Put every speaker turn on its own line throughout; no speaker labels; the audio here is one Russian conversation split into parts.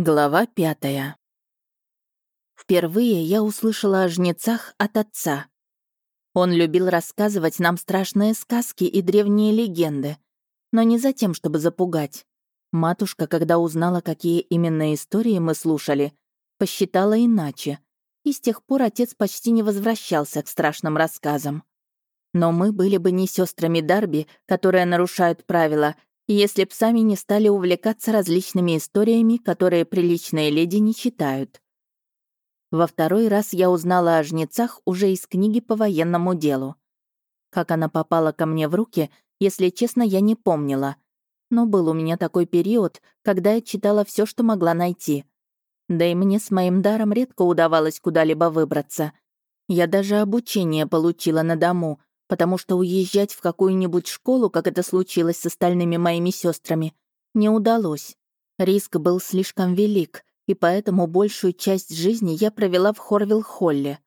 Глава пятая. Впервые я услышала о жнецах от отца. Он любил рассказывать нам страшные сказки и древние легенды, но не за тем, чтобы запугать. Матушка, когда узнала, какие именно истории мы слушали, посчитала иначе, и с тех пор отец почти не возвращался к страшным рассказам. Но мы были бы не сестрами Дарби, которые нарушают правила, если б сами не стали увлекаться различными историями, которые приличные леди не читают. Во второй раз я узнала о жнецах уже из книги по военному делу. Как она попала ко мне в руки, если честно, я не помнила. Но был у меня такой период, когда я читала все, что могла найти. Да и мне с моим даром редко удавалось куда-либо выбраться. Я даже обучение получила на дому, потому что уезжать в какую-нибудь школу, как это случилось с остальными моими сестрами, не удалось. Риск был слишком велик, и поэтому большую часть жизни я провела в Хорвилл-Холле.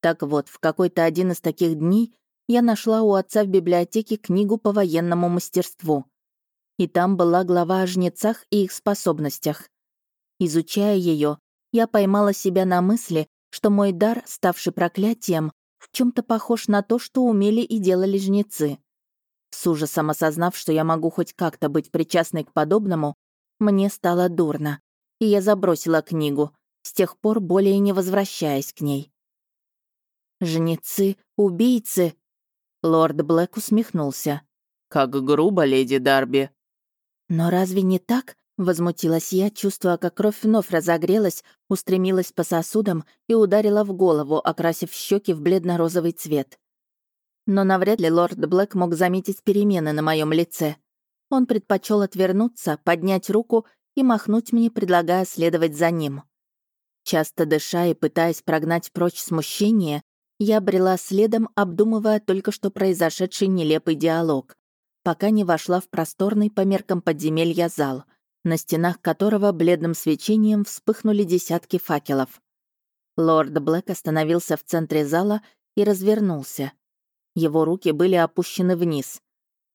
Так вот, в какой-то один из таких дней я нашла у отца в библиотеке книгу по военному мастерству. И там была глава о жнецах и их способностях. Изучая ее, я поймала себя на мысли, что мой дар, ставший проклятием, в чем то похож на то, что умели и делали жнецы. С ужасом осознав, что я могу хоть как-то быть причастной к подобному, мне стало дурно, и я забросила книгу, с тех пор более не возвращаясь к ней. «Жнецы, убийцы!» Лорд Блэк усмехнулся.
«Как грубо, леди Дарби!»
«Но разве не так?» Возмутилась я, чувствуя, как кровь вновь разогрелась, устремилась по сосудам и ударила в голову, окрасив щеки в бледно-розовый цвет. Но навряд ли лорд Блэк мог заметить перемены на моем лице. Он предпочел отвернуться, поднять руку и махнуть мне, предлагая следовать за ним. Часто дыша и пытаясь прогнать прочь смущение, я брела следом, обдумывая только что произошедший нелепый диалог, пока не вошла в просторный по меркам подземелья зал — на стенах которого бледным свечением вспыхнули десятки факелов. Лорд Блэк остановился в центре зала и развернулся. Его руки были опущены вниз.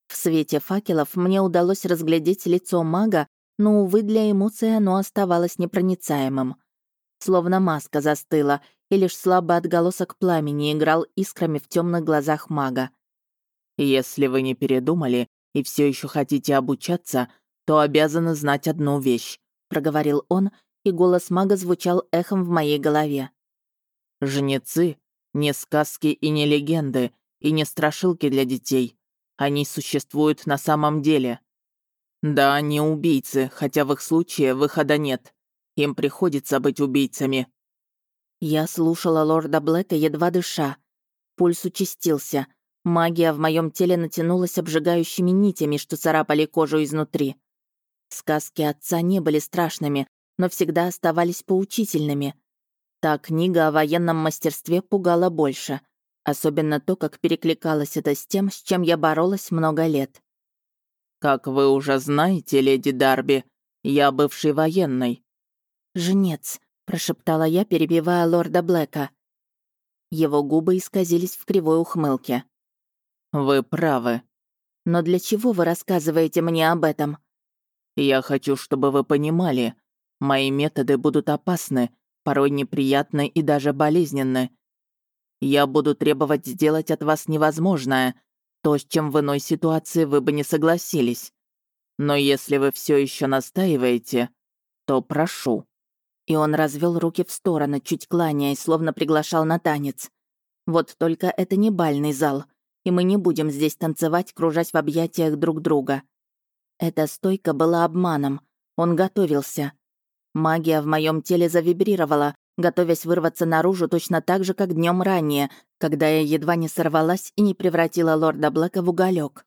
В свете факелов мне удалось разглядеть лицо мага, но, увы, для эмоций оно оставалось непроницаемым. Словно маска застыла, и лишь слабый отголосок пламени играл искрами в темных глазах мага.
«Если вы не передумали и все еще хотите обучаться, то обязаны знать одну вещь», — проговорил он, и голос мага звучал эхом в моей голове. «Жнецы — не сказки и не легенды, и не страшилки для детей. Они существуют на самом деле. Да, они убийцы, хотя в их случае выхода нет. Им приходится быть убийцами».
Я слушала лорда Блэка, едва дыша. Пульс участился. Магия в моем теле натянулась обжигающими нитями, что царапали кожу изнутри. Сказки отца не были страшными, но всегда оставались поучительными. Та книга о военном мастерстве пугала больше. Особенно то, как перекликалось это с тем, с чем я боролась много лет.
«Как вы уже знаете, леди Дарби, я бывший военный».
«Жнец», — прошептала я, перебивая лорда Блэка. Его губы исказились в кривой ухмылке.
«Вы правы».
«Но для чего вы рассказываете мне об этом?»
Я хочу, чтобы вы понимали, мои методы будут опасны, порой неприятны и даже болезненны. Я буду требовать сделать от вас невозможное, то, с чем в иной ситуации вы бы не согласились. Но если вы все еще настаиваете, то прошу».
И он развел руки в стороны, чуть кланяясь, словно приглашал на танец. Вот только это не бальный зал, и мы не будем здесь танцевать, кружась в объятиях друг друга. Эта стойка была обманом. Он готовился. Магия в моем теле завибрировала, готовясь вырваться наружу точно так же, как днем ранее, когда я едва не сорвалась и не превратила лорда Блэка в уголек.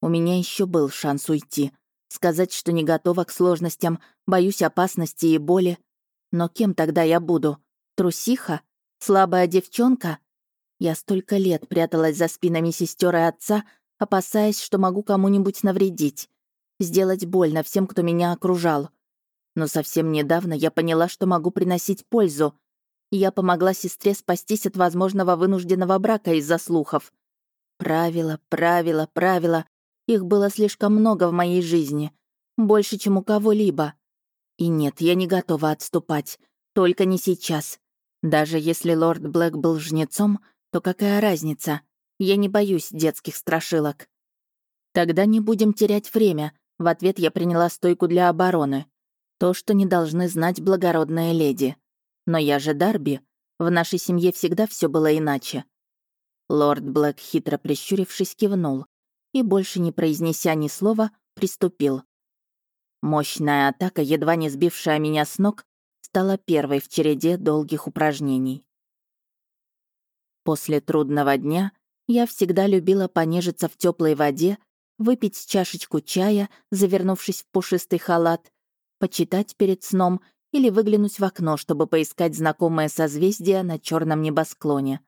У меня еще был шанс уйти. Сказать, что не готова к сложностям, боюсь опасности и боли. Но кем тогда я буду? Трусиха? Слабая девчонка? Я столько лет пряталась за спинами сестер и отца, опасаясь, что могу кому-нибудь навредить, сделать больно всем, кто меня окружал. Но совсем недавно я поняла, что могу приносить пользу. Я помогла сестре спастись от возможного вынужденного брака из-за слухов. Правила, правила, правила. Их было слишком много в моей жизни. Больше, чем у кого-либо. И нет, я не готова отступать. Только не сейчас. Даже если лорд Блэк был жнецом, то какая разница? Я не боюсь детских страшилок. Тогда не будем терять время. В ответ я приняла стойку для обороны. То, что не должны знать благородные леди. Но я же Дарби. В нашей семье всегда все было иначе. Лорд Блэк, хитро прищурившись, кивнул и, больше не произнеся ни слова, приступил. Мощная атака, едва не сбившая меня с ног, стала первой в череде долгих упражнений. После трудного дня я всегда любила понежиться в теплой воде, выпить чашечку чая, завернувшись в пушистый халат, почитать перед сном или выглянуть в окно, чтобы поискать знакомое созвездие на черном небосклоне.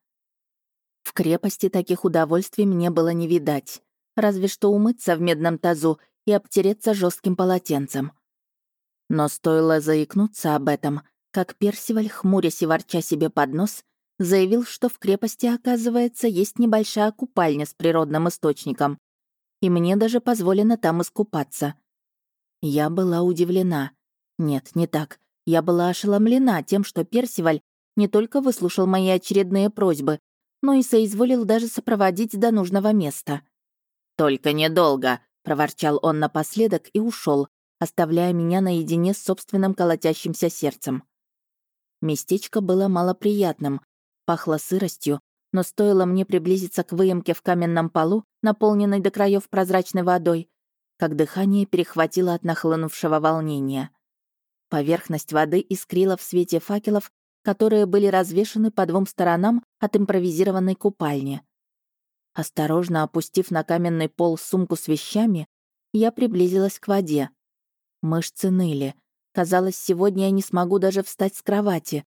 В крепости таких удовольствий мне было не видать, разве что умыться в медном тазу и обтереться жестким полотенцем. Но стоило заикнуться об этом, как Персиваль, хмурясь и ворча себе под нос, заявил, что в крепости, оказывается, есть небольшая купальня с природным источником, и мне даже позволено там искупаться. Я была удивлена. Нет, не так. Я была ошеломлена тем, что Персиваль не только выслушал мои очередные просьбы, но и соизволил даже сопроводить до нужного места. «Только недолго», — проворчал он напоследок и ушел, оставляя меня наедине с собственным колотящимся сердцем. Местечко было малоприятным, пахло сыростью, но стоило мне приблизиться к выемке в каменном полу, наполненной до краев прозрачной водой, как дыхание перехватило от нахлынувшего волнения. Поверхность воды искрила в свете факелов, которые были развешаны по двум сторонам от импровизированной купальни. Осторожно опустив на каменный пол сумку с вещами, я приблизилась к воде. Мышцы ныли. Казалось, сегодня я не смогу даже встать с кровати.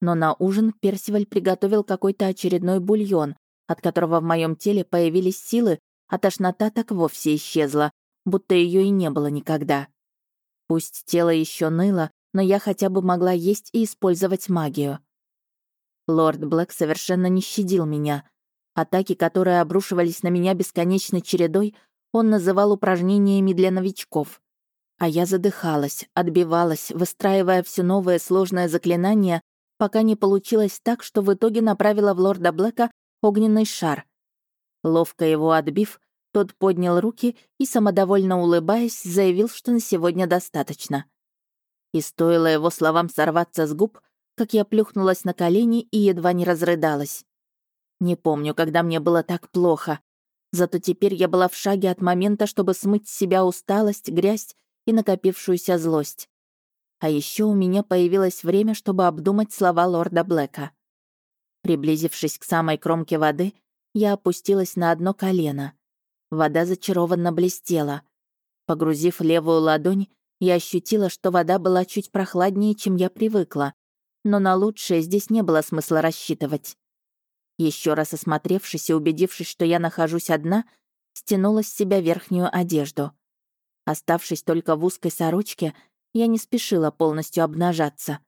Но на ужин Персиваль приготовил какой-то очередной бульон, от которого в моем теле появились силы, а тошнота так вовсе исчезла, будто ее и не было никогда. Пусть тело еще ныло, но я хотя бы могла есть и использовать магию. Лорд Блэк совершенно не щадил меня. Атаки, которые обрушивались на меня бесконечной чередой, он называл упражнениями для новичков. А я задыхалась, отбивалась, выстраивая все новое сложное заклинание, пока не получилось так, что в итоге направила в лорда Блэка огненный шар. Ловко его отбив, тот поднял руки и, самодовольно улыбаясь, заявил, что на сегодня достаточно. И стоило его словам сорваться с губ, как я плюхнулась на колени и едва не разрыдалась. Не помню, когда мне было так плохо. Зато теперь я была в шаге от момента, чтобы смыть с себя усталость, грязь и накопившуюся злость. А еще у меня появилось время, чтобы обдумать слова лорда Блэка. Приблизившись к самой кромке воды, я опустилась на одно колено. Вода зачарованно блестела. Погрузив левую ладонь, я ощутила, что вода была чуть прохладнее, чем я привыкла, но на лучшее здесь не было смысла рассчитывать. Еще раз осмотревшись и убедившись, что я нахожусь одна, стянула с себя верхнюю одежду. Оставшись только в узкой сорочке, я не спешила полностью обнажаться.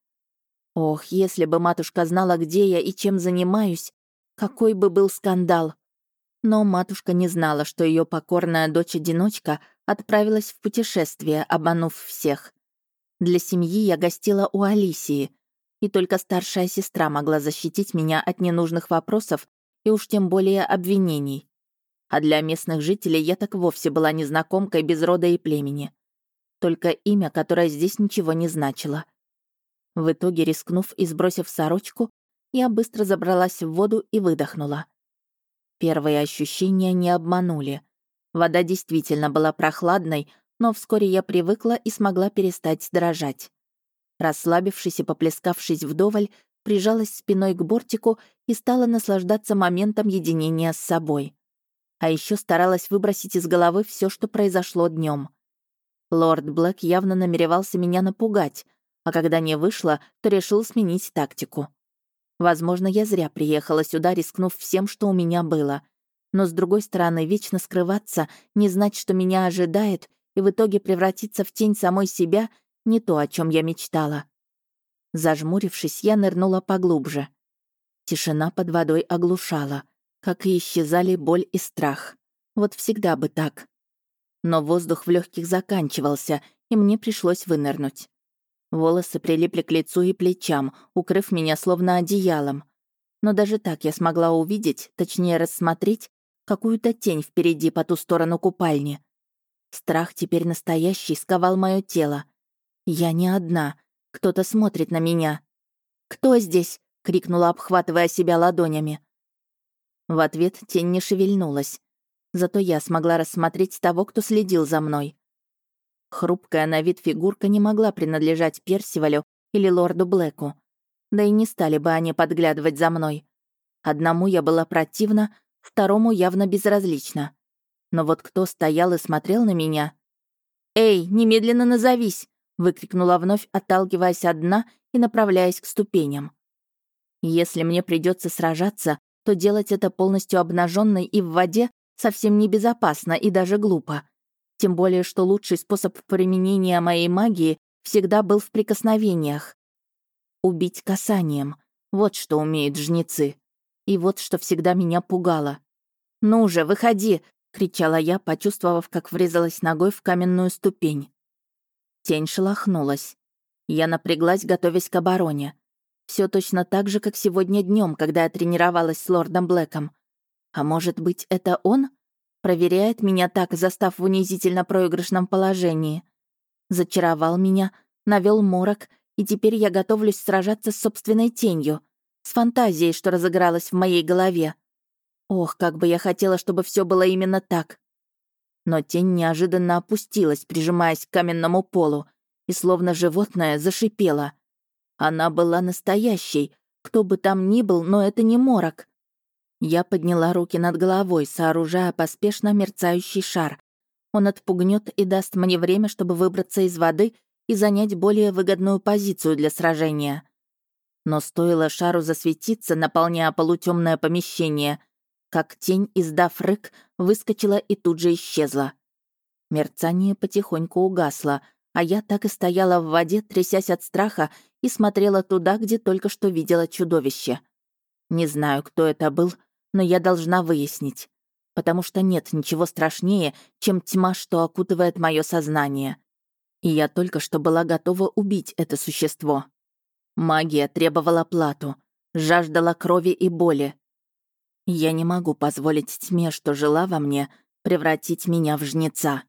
Ох, если бы матушка знала, где я и чем занимаюсь, какой бы был скандал. Но матушка не знала, что ее покорная дочь-одиночка отправилась в путешествие, обманув всех. Для семьи я гостила у Алисии, и только старшая сестра могла защитить меня от ненужных вопросов и уж тем более обвинений. А для местных жителей я так вовсе была незнакомкой без рода и племени. Только имя, которое здесь ничего не значило. В итоге, рискнув и сбросив сорочку, я быстро забралась в воду и выдохнула. Первые ощущения не обманули. Вода действительно была прохладной, но вскоре я привыкла и смогла перестать дрожать. Расслабившись и поплескавшись вдоволь, прижалась спиной к бортику и стала наслаждаться моментом единения с собой. А еще старалась выбросить из головы все, что произошло днем. Лорд Блэк явно намеревался меня напугать, а когда не вышло, то решил сменить тактику. Возможно, я зря приехала сюда, рискнув всем, что у меня было. Но, с другой стороны, вечно скрываться, не знать, что меня ожидает, и в итоге превратиться в тень самой себя — не то, о чем я мечтала. Зажмурившись, я нырнула поглубже. Тишина под водой оглушала, как и исчезали боль и страх. Вот всегда бы так. Но воздух в легких заканчивался, и мне пришлось вынырнуть. Волосы прилипли к лицу и плечам, укрыв меня словно одеялом. Но даже так я смогла увидеть, точнее рассмотреть, какую-то тень впереди по ту сторону купальни. Страх теперь настоящий сковал мое тело. Я не одна. Кто-то смотрит на меня. «Кто здесь?» — крикнула, обхватывая себя ладонями. В ответ тень не шевельнулась. Зато я смогла рассмотреть того, кто следил за мной. Хрупкая на вид фигурка не могла принадлежать Персивалю или лорду Блэку. Да и не стали бы они подглядывать за мной. Одному я была противна, второму явно безразлична. Но вот кто стоял и смотрел на меня... «Эй, немедленно назовись!» — выкрикнула вновь, отталкиваясь от дна и направляясь к ступеням. Если мне придется сражаться, то делать это полностью обнаженной и в воде совсем небезопасно и даже глупо. Тем более, что лучший способ применения моей магии всегда был в прикосновениях. Убить касанием. Вот что умеют жнецы. И вот что всегда меня пугало. «Ну же, выходи!» — кричала я, почувствовав, как врезалась ногой в каменную ступень. Тень шелохнулась. Я напряглась, готовясь к обороне. Все точно так же, как сегодня днем, когда я тренировалась с лордом Блэком. А может быть, это он? Проверяет меня так, застав в унизительно проигрышном положении. Зачаровал меня, навел морок, и теперь я готовлюсь сражаться с собственной тенью, с фантазией, что разыгралась в моей голове. Ох, как бы я хотела, чтобы все было именно так. Но тень неожиданно опустилась, прижимаясь к каменному полу, и словно животное зашипела. Она была настоящей, кто бы там ни был, но это не морок. Я подняла руки над головой, сооружая поспешно мерцающий шар. Он отпугнет и даст мне время, чтобы выбраться из воды и занять более выгодную позицию для сражения. Но стоило шару засветиться, наполняя полутемное помещение, как тень, издав рык, выскочила и тут же исчезла. Мерцание потихоньку угасло, а я так и стояла в воде, трясясь от страха, и смотрела туда, где только что видела чудовище. Не знаю, кто это был, но я должна выяснить. Потому что нет ничего страшнее, чем тьма, что окутывает мое сознание. И я только что была готова убить это существо. Магия требовала плату, жаждала крови и боли. Я не могу позволить тьме, что жила во мне, превратить меня в жнеца.